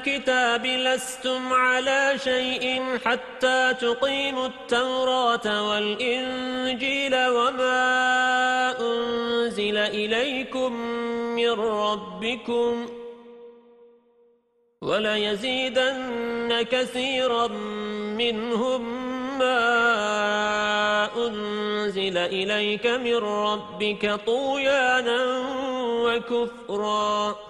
الكتاب لستم على شيء حتى تقيموا التوراة والإنجيل وما أنزل إليكم من ربكم وليزيدن كثيرا منهم ما أنزل إليك من ربك طويانا وكفرا